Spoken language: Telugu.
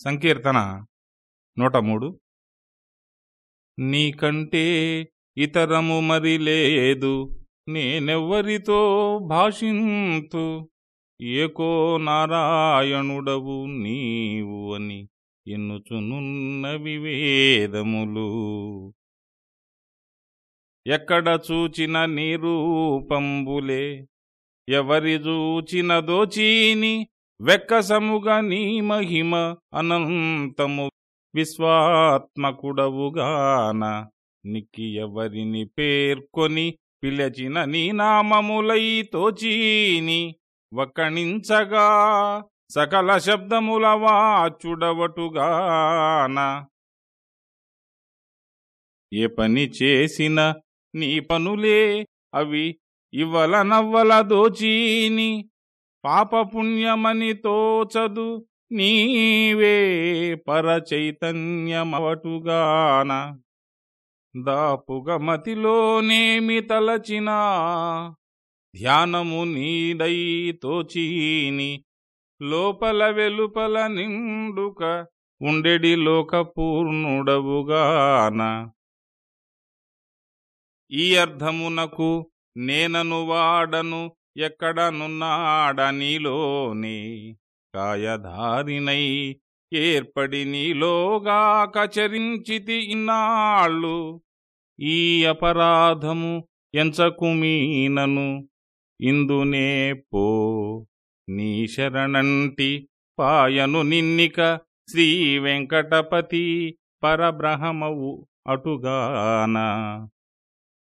సంకీర్తన నూట మూడు. నీకంటే ఇతరము మరి లేదు నేనెవ్వరితో భాషింతు ఏకో నారాయణుడవు నీవు అని ఎన్నుచునున్న వివేదములు. ఎక్కడ చూచిన నీ రూపంబులే ఎవరి చూచిన దోచీని వెక్కసముగా నీ మహిమ అనంతము విశ్వాత్మకుడవుగాన. నిక్కి ఎవరిని పేర్కొని పిలచిన నీ నామములై తోచీని. వకణించగా సకల శబ్దముల వాచుడవటుగాన. ఏ పని చేసిన నీ పనులే అవి ఇవ్వల నవ్వల దోచీని. పాపపుణ్యమని తోచదు నీవే పరచైతన్యమవటుగాన. దాపుగమతిలోనేమి తలచినా ధ్యానము నీదై తోచీని. లోపల వెలుపల నిండుక ఉండెడి లోకపూర్ణుడవుగాన. ఈ అర్థమునకు నేనను వాడను ఎక్కడనున్నాడ నీలోని కాయధారినై ఏర్పడి నీలోగా కచరించితి ఇన్నాళ్ళు. ఈ అపరాధము ఎంచకుమీనను ఇందునే పో. నీ శరణంటి పాయను నిన్నిక శ్రీ వెంకటపతి పరబ్రహమవు అటుగానా.